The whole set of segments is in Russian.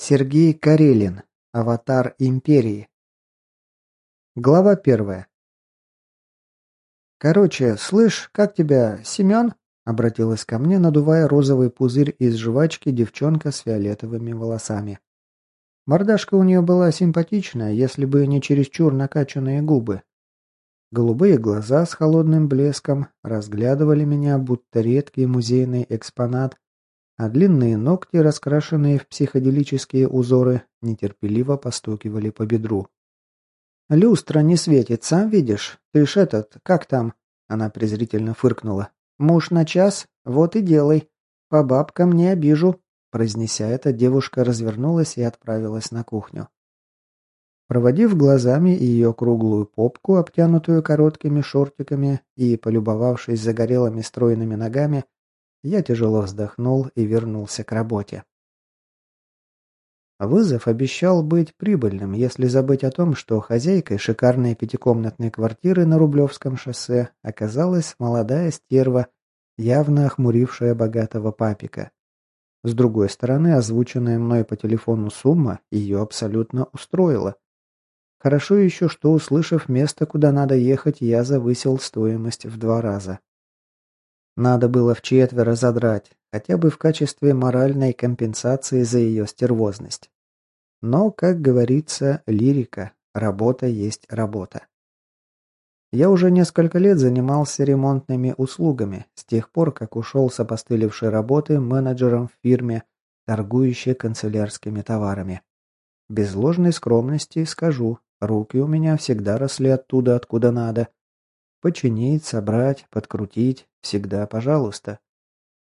Сергей Карелин. Аватар Империи. Глава первая. «Короче, слышь, как тебя, Семен?» Обратилась ко мне, надувая розовый пузырь из жвачки девчонка с фиолетовыми волосами. Мордашка у нее была симпатичная, если бы не чересчур накачанные губы. Голубые глаза с холодным блеском разглядывали меня, будто редкий музейный экспонат, а длинные ногти, раскрашенные в психоделические узоры, нетерпеливо постукивали по бедру. «Люстра не светит, сам видишь? Ты ж этот, как там?» Она презрительно фыркнула. «Муж на час? Вот и делай. По бабкам не обижу». Произнеся это, девушка развернулась и отправилась на кухню. Проводив глазами ее круглую попку, обтянутую короткими шортиками, и полюбовавшись загорелыми стройными ногами, я тяжело вздохнул и вернулся к работе. Вызов обещал быть прибыльным, если забыть о том, что хозяйкой шикарной пятикомнатной квартиры на Рублевском шоссе оказалась молодая стерва, явно охмурившая богатого папика. С другой стороны, озвученная мной по телефону сумма ее абсолютно устроила. Хорошо еще, что, услышав место, куда надо ехать, я завысил стоимость в два раза. Надо было в четверо задрать, хотя бы в качестве моральной компенсации за ее стервозность. Но, как говорится, лирика, работа есть работа. Я уже несколько лет занимался ремонтными услугами, с тех пор, как ушел с опостылевшей работы менеджером в фирме, торгующей канцелярскими товарами. Без ложной скромности скажу, руки у меня всегда росли оттуда, откуда надо, Починить, собрать, подкрутить – всегда пожалуйста.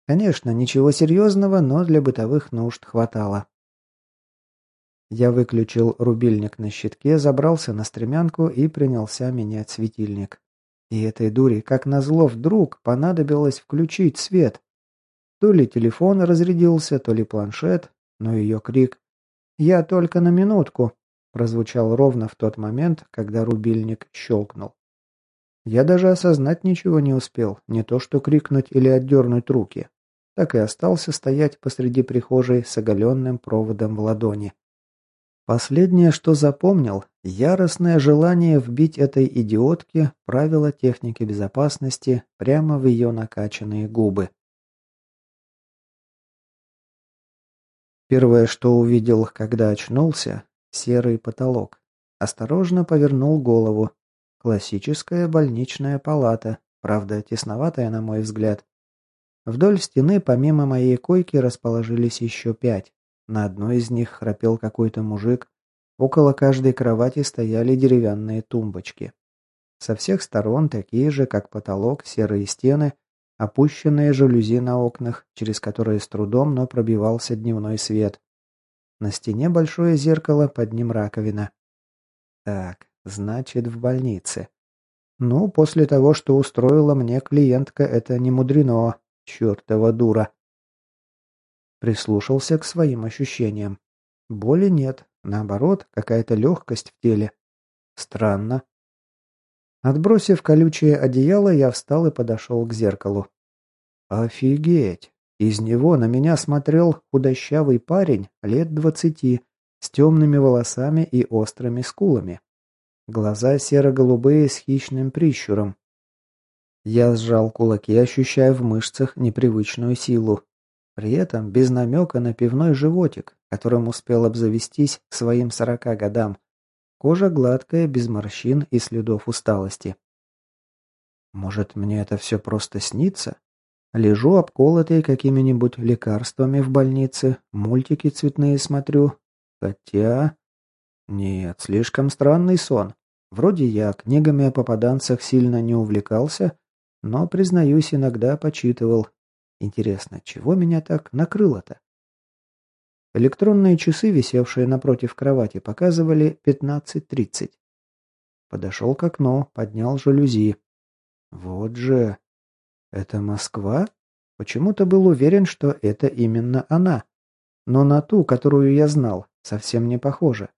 Конечно, ничего серьезного, но для бытовых нужд хватало. Я выключил рубильник на щитке, забрался на стремянку и принялся менять светильник. И этой дури, как назло, вдруг понадобилось включить свет. То ли телефон разрядился, то ли планшет, но ее крик «Я только на минутку!» прозвучал ровно в тот момент, когда рубильник щелкнул. Я даже осознать ничего не успел, не то что крикнуть или отдернуть руки. Так и остался стоять посреди прихожей с оголенным проводом в ладони. Последнее, что запомнил, яростное желание вбить этой идиотке правила техники безопасности прямо в ее накачанные губы. Первое, что увидел, когда очнулся – серый потолок. Осторожно повернул голову, Классическая больничная палата, правда, тесноватая, на мой взгляд. Вдоль стены, помимо моей койки, расположились еще пять. На одной из них храпел какой-то мужик. Около каждой кровати стояли деревянные тумбочки. Со всех сторон такие же, как потолок, серые стены, опущенные жалюзи на окнах, через которые с трудом, но пробивался дневной свет. На стене большое зеркало, под ним раковина. Так, Значит, в больнице. Ну, после того, что устроила мне клиентка, это не мудрено. Чертова дура. Прислушался к своим ощущениям. Боли нет. Наоборот, какая-то легкость в теле. Странно. Отбросив колючее одеяло, я встал и подошел к зеркалу. Офигеть! Из него на меня смотрел худощавый парень лет двадцати, с темными волосами и острыми скулами. Глаза серо-голубые с хищным прищуром. Я сжал кулаки, ощущая в мышцах непривычную силу. При этом без намека на пивной животик, которым успел обзавестись к своим сорока годам. Кожа гладкая, без морщин и следов усталости. Может, мне это все просто снится? Лежу обколотый какими-нибудь лекарствами в больнице, мультики цветные смотрю. Хотя... Нет, слишком странный сон. Вроде я книгами о попаданцах сильно не увлекался, но, признаюсь, иногда почитывал. Интересно, чего меня так накрыло-то? Электронные часы, висевшие напротив кровати, показывали 15.30. Подошел к окну, поднял жалюзи. Вот же... Это Москва? Почему-то был уверен, что это именно она. Но на ту, которую я знал, совсем не похоже.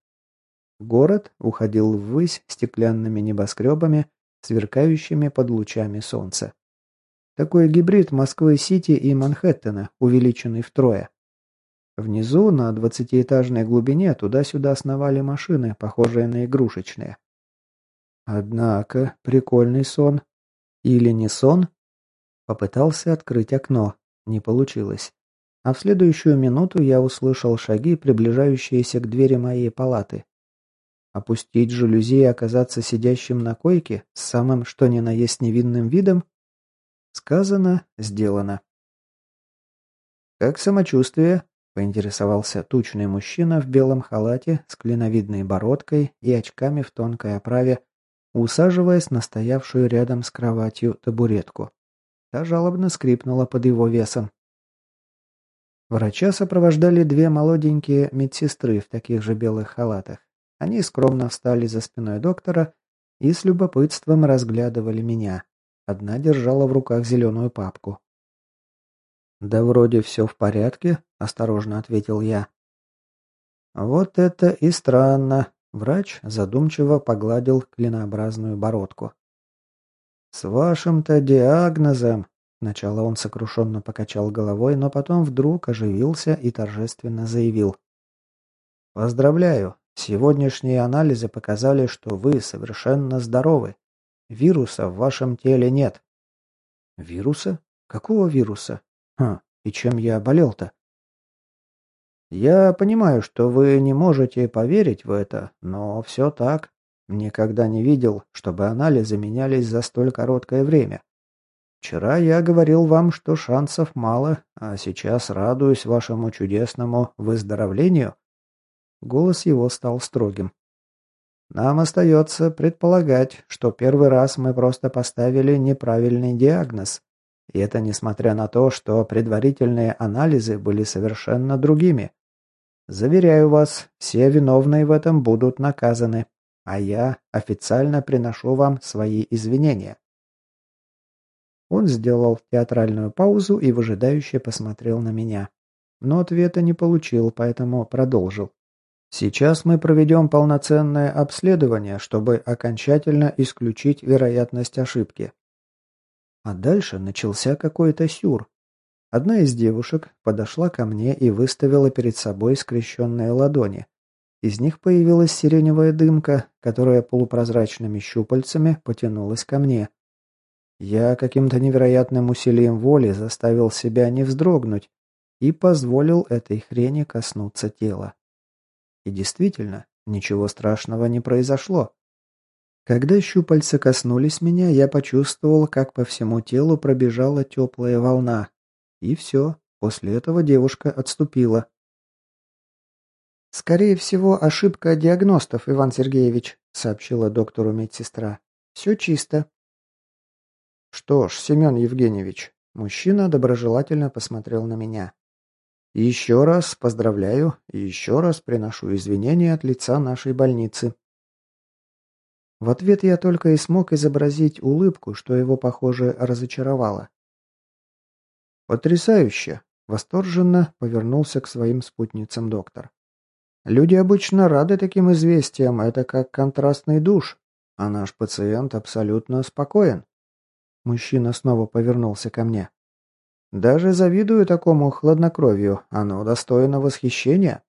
Город уходил ввысь стеклянными небоскребами, сверкающими под лучами солнца. Такой гибрид Москвы-Сити и Манхэттена, увеличенный втрое. Внизу, на двадцатиэтажной глубине, туда-сюда сновали машины, похожие на игрушечные. Однако, прикольный сон. Или не сон? Попытался открыть окно. Не получилось. А в следующую минуту я услышал шаги, приближающиеся к двери моей палаты. Опустить жалюзи и оказаться сидящим на койке с самым что ни на есть невинным видом? Сказано, сделано. «Как самочувствие?» – поинтересовался тучный мужчина в белом халате с клиновидной бородкой и очками в тонкой оправе, усаживаясь на стоявшую рядом с кроватью табуретку. Та жалобно скрипнула под его весом. Врача сопровождали две молоденькие медсестры в таких же белых халатах. Они скромно встали за спиной доктора и с любопытством разглядывали меня. Одна держала в руках зеленую папку. «Да вроде все в порядке», – осторожно ответил я. «Вот это и странно», – врач задумчиво погладил клинообразную бородку. «С вашим-то диагнозом...» Сначала он сокрушенно покачал головой, но потом вдруг оживился и торжественно заявил. «Поздравляю! Сегодняшние анализы показали, что вы совершенно здоровы. Вируса в вашем теле нет». «Вируса? Какого вируса? Хм, и чем я болел-то?» «Я понимаю, что вы не можете поверить в это, но все так. Никогда не видел, чтобы анализы менялись за столь короткое время. Вчера я говорил вам, что шансов мало, а сейчас радуюсь вашему чудесному выздоровлению. Голос его стал строгим. Нам остается предполагать, что первый раз мы просто поставили неправильный диагноз. И это несмотря на то, что предварительные анализы были совершенно другими. Заверяю вас, все виновные в этом будут наказаны а я официально приношу вам свои извинения». Он сделал театральную паузу и выжидающе посмотрел на меня. Но ответа не получил, поэтому продолжил. «Сейчас мы проведем полноценное обследование, чтобы окончательно исключить вероятность ошибки». А дальше начался какой-то сюр. Одна из девушек подошла ко мне и выставила перед собой скрещенные ладони, из них появилась сиреневая дымка, которая полупрозрачными щупальцами потянулась ко мне. Я каким-то невероятным усилием воли заставил себя не вздрогнуть и позволил этой хрени коснуться тела. И действительно, ничего страшного не произошло. Когда щупальца коснулись меня, я почувствовал, как по всему телу пробежала теплая волна. И все, после этого девушка отступила. «Скорее всего, ошибка диагностов, Иван Сергеевич», — сообщила доктору медсестра. «Все чисто». «Что ж, Семен Евгеньевич», — мужчина доброжелательно посмотрел на меня. «Еще раз поздравляю и еще раз приношу извинения от лица нашей больницы». В ответ я только и смог изобразить улыбку, что его, похоже, разочаровало. «Потрясающе!» — восторженно повернулся к своим спутницам доктор. Люди обычно рады таким известиям, это как контрастный душ. А наш пациент абсолютно спокоен. Мужчина снова повернулся ко мне. Даже завидую такому хладнокровию, оно достойно восхищения.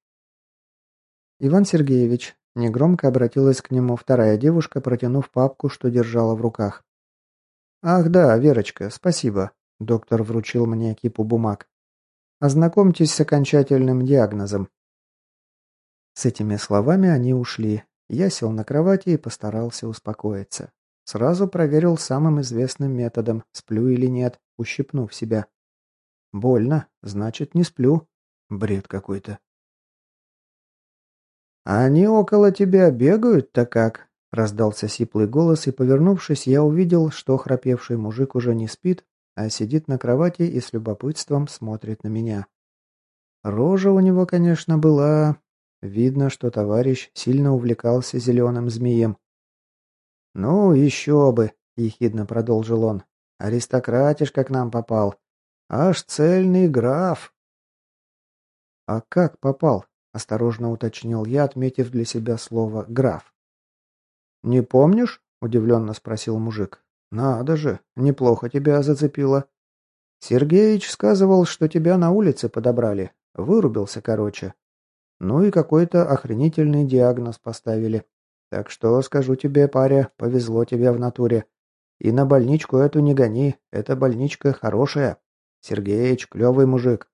Иван Сергеевич, негромко обратилась к нему вторая девушка, протянув папку, что держала в руках. «Ах да, Верочка, спасибо», — доктор вручил мне кипу бумаг. «Ознакомьтесь с окончательным диагнозом. С этими словами они ушли. Я сел на кровати и постарался успокоиться. Сразу проверил самым известным методом, сплю или нет, ущипнув себя. Больно, значит, не сплю. Бред какой-то. «Они около тебя бегают-то как?» Раздался сиплый голос, и, повернувшись, я увидел, что храпевший мужик уже не спит, а сидит на кровати и с любопытством смотрит на меня. Рожа у него, конечно, была Видно, что товарищ сильно увлекался зеленым змеем. «Ну, еще бы!» – ехидно продолжил он. «Аристократишка к нам попал. Аж цельный граф!» «А как попал?» – осторожно уточнил я, отметив для себя слово «граф». «Не помнишь?» – удивленно спросил мужик. «Надо же, неплохо тебя зацепило. Сергеич сказывал, что тебя на улице подобрали. Вырубился, короче. Ну и какой-то охренительный диагноз поставили. Так что, скажу тебе, паря, повезло тебе в натуре. И на больничку эту не гони, эта больничка хорошая. Сергеич, клевый мужик.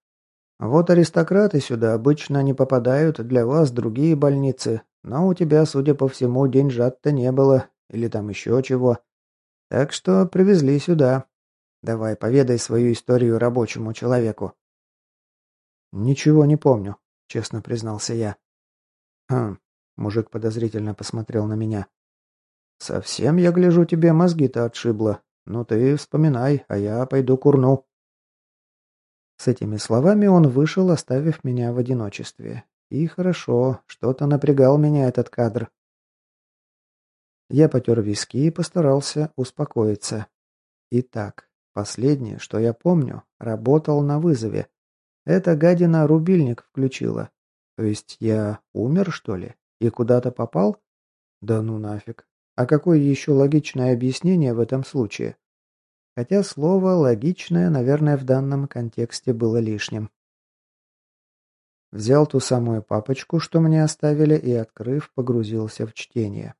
Вот аристократы сюда обычно не попадают, для вас другие больницы. Но у тебя, судя по всему, деньжат-то не было. Или там еще чего. Так что привезли сюда. Давай, поведай свою историю рабочему человеку. Ничего не помню, честно признался я. Хм, мужик подозрительно посмотрел на меня. «Совсем, я гляжу, тебе мозги-то отшибло. Ну ты вспоминай, а я пойду курну». С этими словами он вышел, оставив меня в одиночестве. И хорошо, что-то напрягал меня этот кадр. Я потер виски и постарался успокоиться. Итак, последнее, что я помню, работал на вызове. Эта гадина рубильник включила. То есть я умер, что ли? И куда-то попал? Да ну нафиг. А какое еще логичное объяснение в этом случае? Хотя слово «логичное», наверное, в данном контексте было лишним. Взял ту самую папочку, что мне оставили, и, открыв, погрузился в чтение.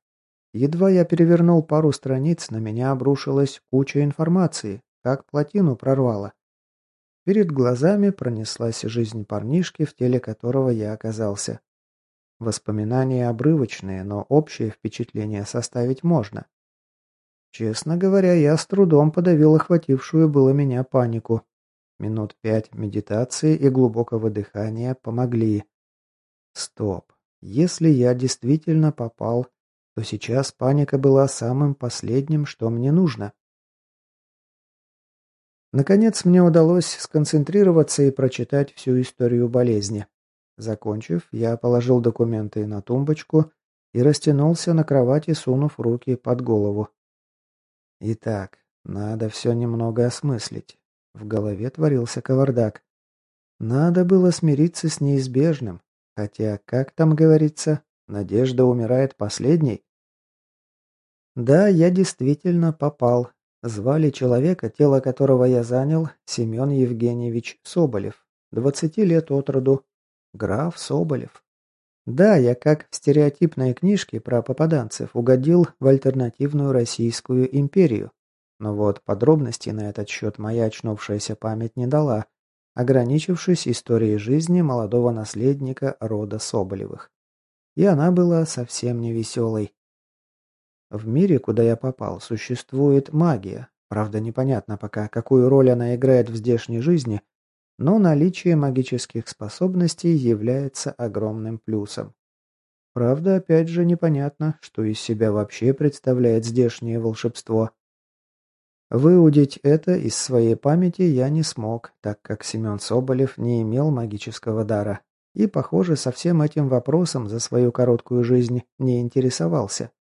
Едва я перевернул пару страниц, на меня обрушилась куча информации, как плотину прорвало. Перед глазами пронеслась жизнь парнишки, в теле которого я оказался. Воспоминания обрывочные, но общее впечатление составить можно. Честно говоря, я с трудом подавил охватившую было меня панику. Минут пять медитации и глубокого дыхания помогли. Стоп. Если я действительно попал, то сейчас паника была самым последним, что мне нужно. Наконец мне удалось сконцентрироваться и прочитать всю историю болезни. Закончив, я положил документы на тумбочку и растянулся на кровати, сунув руки под голову. Итак, надо все немного осмыслить. В голове творился кавардак. Надо было смириться с неизбежным, хотя, как там говорится, надежда умирает последней. Да, я действительно попал. Звали человека, тело которого я занял, Семен Евгеньевич Соболев, двадцати лет от роду, Граф Соболев. Да, я как в стереотипной книжке про попаданцев угодил в альтернативную Российскую империю. Но вот подробностей на этот счет моя очнувшаяся память не дала, ограничившись историей жизни молодого наследника рода Соболевых. И она была совсем не веселой. В мире, куда я попал, существует магия. Правда, непонятно пока, какую роль она играет в здешней жизни, но наличие магических способностей является огромным плюсом. Правда, опять же непонятно, что из себя вообще представляет здешнее волшебство. Выудить это из своей памяти я не смог, так как Семен Соболев не имел магического дара и, похоже, со всем этим вопросом за свою короткую жизнь не интересовался.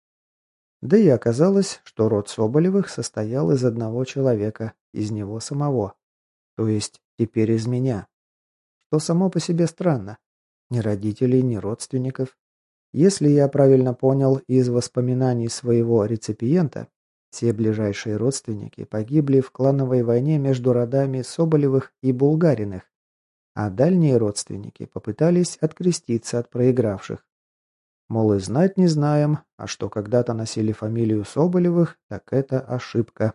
Да и оказалось, что род Соболевых состоял из одного человека, из него самого. То есть Теперь из меня. Что само по себе странно. Ни родителей, ни родственников. Если я правильно понял из воспоминаний своего реципиента, все ближайшие родственники погибли в клановой войне между родами Соболевых и Булгариных, а дальние родственники попытались откреститься от проигравших. Мол, и знать не знаем, а что когда-то носили фамилию Соболевых, так это ошибка.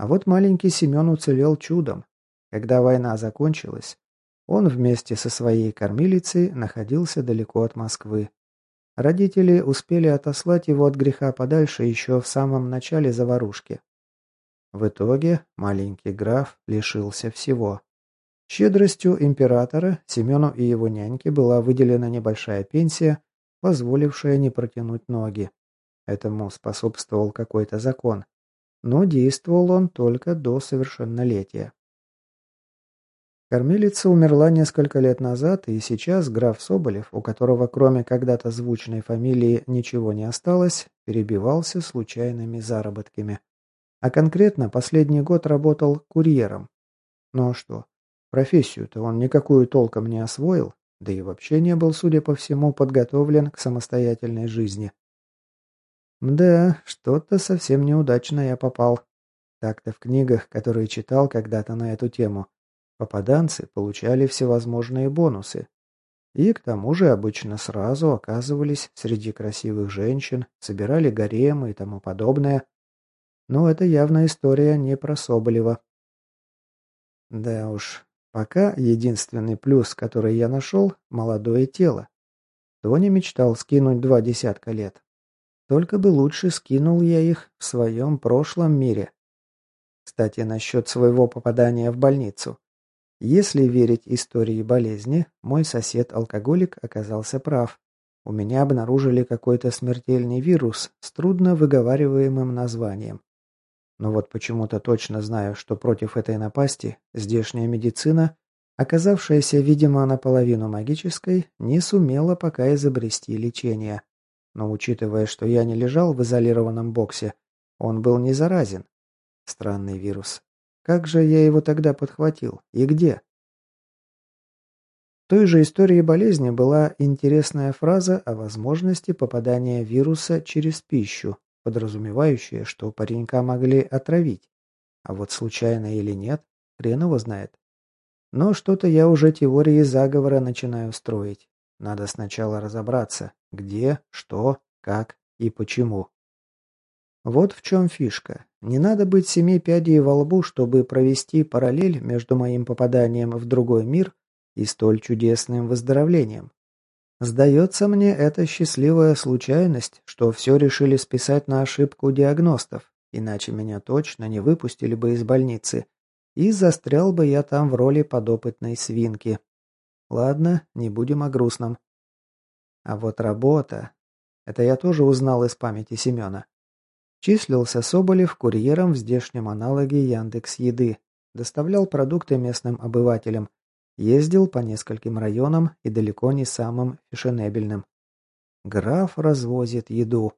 А вот маленький Семен уцелел чудом. Когда война закончилась, он вместе со своей кормилицей находился далеко от Москвы. Родители успели отослать его от греха подальше еще в самом начале заварушки. В итоге маленький граф лишился всего. Щедростью императора Семену и его няньке была выделена небольшая пенсия, позволившая не протянуть ноги. Этому способствовал какой-то закон но действовал он только до совершеннолетия. Кормилица умерла несколько лет назад, и сейчас граф Соболев, у которого кроме когда-то звучной фамилии ничего не осталось, перебивался случайными заработками. А конкретно последний год работал курьером. А что? Профессию-то он никакую толком не освоил, да и вообще не был, судя по всему, подготовлен к самостоятельной жизни. Да, что-то совсем неудачно я попал. Так-то в книгах, которые читал когда-то на эту тему, Попаданцы получали всевозможные бонусы. И к тому же обычно сразу оказывались среди красивых женщин, собирали гаремы и тому подобное. Но это явно история не про Соболева. Да уж, пока единственный плюс, который я нашел – молодое тело. Тони мечтал скинуть два десятка лет. Только бы лучше скинул я их в своем прошлом мире. Кстати, насчет своего попадания в больницу. Если верить истории болезни, мой сосед-алкоголик оказался прав. У меня обнаружили какой-то смертельный вирус с трудно выговариваемым названием. Но вот почему-то точно знаю, что против этой напасти здешняя медицина, оказавшаяся, видимо, наполовину магической, не сумела пока изобрести лечение. Но учитывая, что я не лежал в изолированном боксе, он был не заразен. Странный вирус. Как же я его тогда подхватил? И где? В той же истории болезни была интересная фраза о возможности попадания вируса через пищу, подразумевающее, что паренька могли отравить. А вот случайно или нет, хрен его знает. Но что-то я уже теории заговора начинаю строить. Надо сначала разобраться, где, что, как и почему. Вот в чем фишка. Не надо быть семи пядей во лбу, чтобы провести параллель между моим попаданием в другой мир и столь чудесным выздоровлением. Сдается мне, это счастливая случайность, что все решили списать на ошибку диагностов, иначе меня точно не выпустили бы из больницы, и застрял бы я там в роли подопытной свинки. Ладно, не будем о грустном. А вот работа... Это я тоже узнал из памяти Семена. Числился Соболев курьером в здешнем аналоге Яндекс Еды, доставлял продукты местным обывателям, Ездил по нескольким районам и далеко не самым фешенебельным. Граф развозит еду.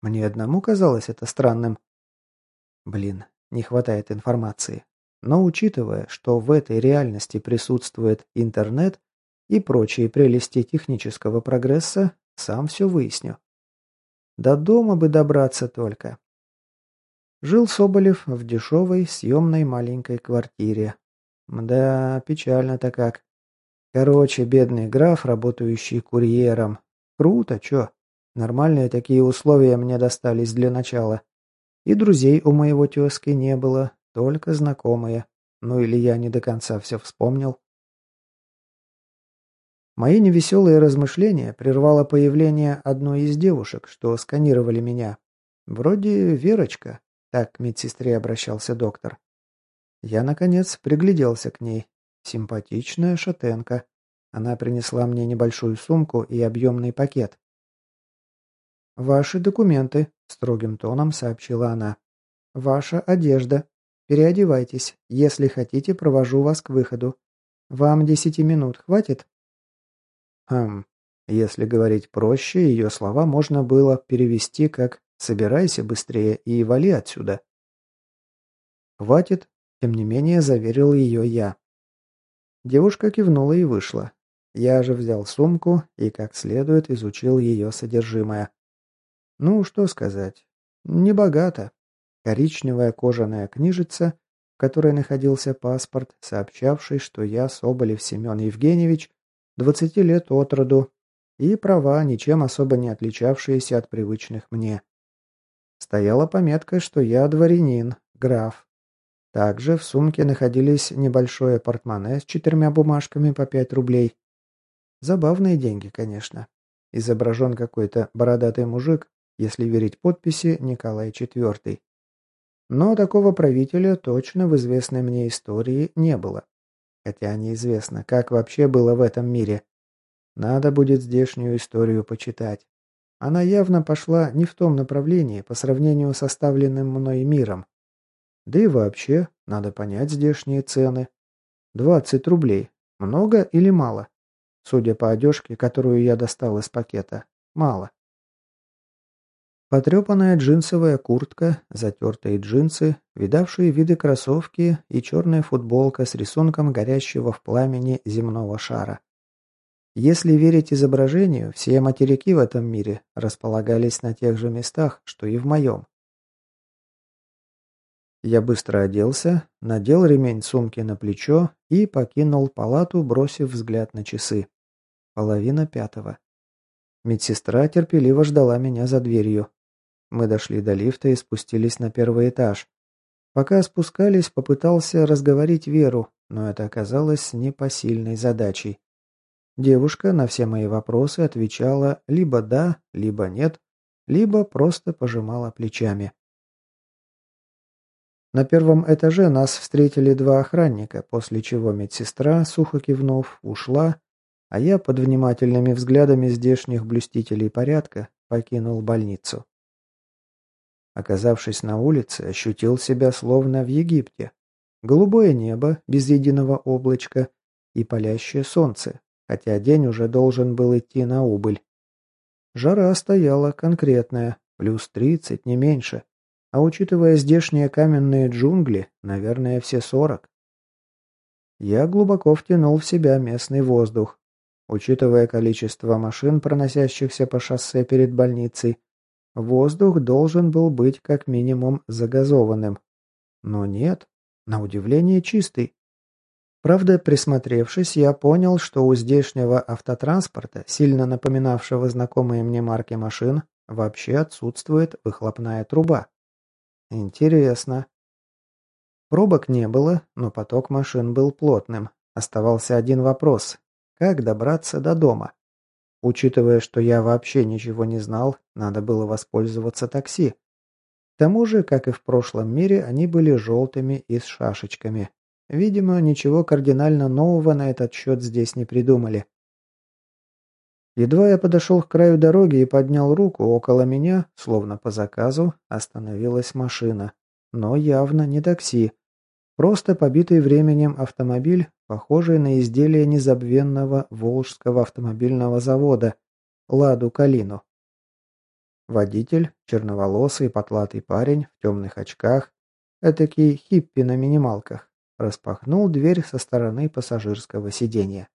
Мне одному казалось это странным. Блин, не хватает информации. Но учитывая, что в этой реальности присутствует интернет и прочие прелести технического прогресса, сам все выясню. До дома бы добраться только. Жил Соболев в дешевой съемной маленькой квартире, Мда, печально-то как. Короче, бедный граф, работающий курьером. Круто, чё? Нормальные такие условия мне достались для начала. И друзей у моего тезки не было, только знакомые. Ну или я не до конца все вспомнил. Мои невеселые размышления прервало появление одной из девушек, что сканировали меня. Вроде Верочка, так к медсестре обращался доктор. Я, наконец, пригляделся к ней. Симпатичная шатенка. Она принесла мне небольшую сумку и объемный пакет. «Ваши документы», — строгим тоном сообщила она. «Ваша одежда. Переодевайтесь. Если хотите, провожу вас к выходу. Вам десяти минут хватит?» Хм, если говорить проще, ее слова можно было перевести как «собирайся быстрее и вали отсюда». «Хватит», тем не менее, заверил ее я. Девушка кивнула и вышла. Я же взял сумку и как следует изучил ее содержимое. Ну, что сказать. Небогато. Коричневая кожаная книжица, в которой находился паспорт, сообщавший, что я Соболев Семен Евгеньевич, 20 лет от роду, и права, ничем особо не отличавшиеся от привычных мне. Стояла пометка, что я дворянин, граф, также в сумке находились небольшое портмоне с четырьмя бумажками по пять рублей. Забавные деньги, конечно. Изображен какой-то бородатый мужик, если верить подписи Николай IV. Но такого правителя точно в известной мне истории не было. Хотя неизвестно, как вообще было в этом мире. Надо будет здешнюю историю почитать. Она явно пошла не в том направлении по сравнению с оставленным мной миром. Да и вообще, надо понять здешние цены. 20 рублей. Много или мало? Судя по одежке, которую я достал из пакета, мало. Потрепанная джинсовая куртка, затертые джинсы, видавшие виды кроссовки и черная футболка с рисунком горящего в пламени земного шара. Если верить изображению, все материки в этом мире располагались на тех же местах, что и в моем. Я быстро оделся, надел ремень сумки на плечо и покинул палату, бросив взгляд на часы. Половина пятого. Медсестра терпеливо ждала меня за дверью. Мы дошли до лифта и спустились на первый этаж. Пока спускались, попытался разговорить Веру, но это оказалось непосильной задачей. Девушка на все мои вопросы отвечала либо да, либо нет, либо просто пожимала плечами. На первом этаже нас встретили два охранника, после чего медсестра, сухо кивнув, ушла, а я под внимательными взглядами здешних блюстителей порядка покинул больницу. Оказавшись на улице, ощутил себя словно в Египте. Голубое небо, без единого облачка, и палящее солнце, хотя день уже должен был идти на убыль. Жара стояла конкретная, плюс тридцать, не меньше, а учитывая здешние каменные джунгли, наверное, все сорок. Я глубоко втянул в себя местный воздух. Учитывая количество машин, проносящихся по шоссе перед больницей, Воздух должен был быть как минимум загазованным. Но нет, на удивление чистый. Правда, присмотревшись, я понял, что у здешнего автотранспорта, сильно напоминавшего знакомые мне марки машин, вообще отсутствует выхлопная труба. Интересно. Пробок не было, но поток машин был плотным. Оставался один вопрос. Как добраться до дома? Учитывая, что я вообще ничего не знал, надо было воспользоваться такси. К тому же, как и в прошлом мире, они были желтыми и с шашечками. Видимо, ничего кардинально нового на этот счет здесь не придумали. Едва я подошел к краю дороги и поднял руку, около меня, словно по заказу, остановилась машина. Но явно не такси. Просто побитый временем автомобиль, похожий на изделие незабвенного Волжского автомобильного завода «Ладу Калину». Водитель, черноволосый потлатый парень в темных очках, этакий хиппи на минималках, распахнул дверь со стороны пассажирского сиденья.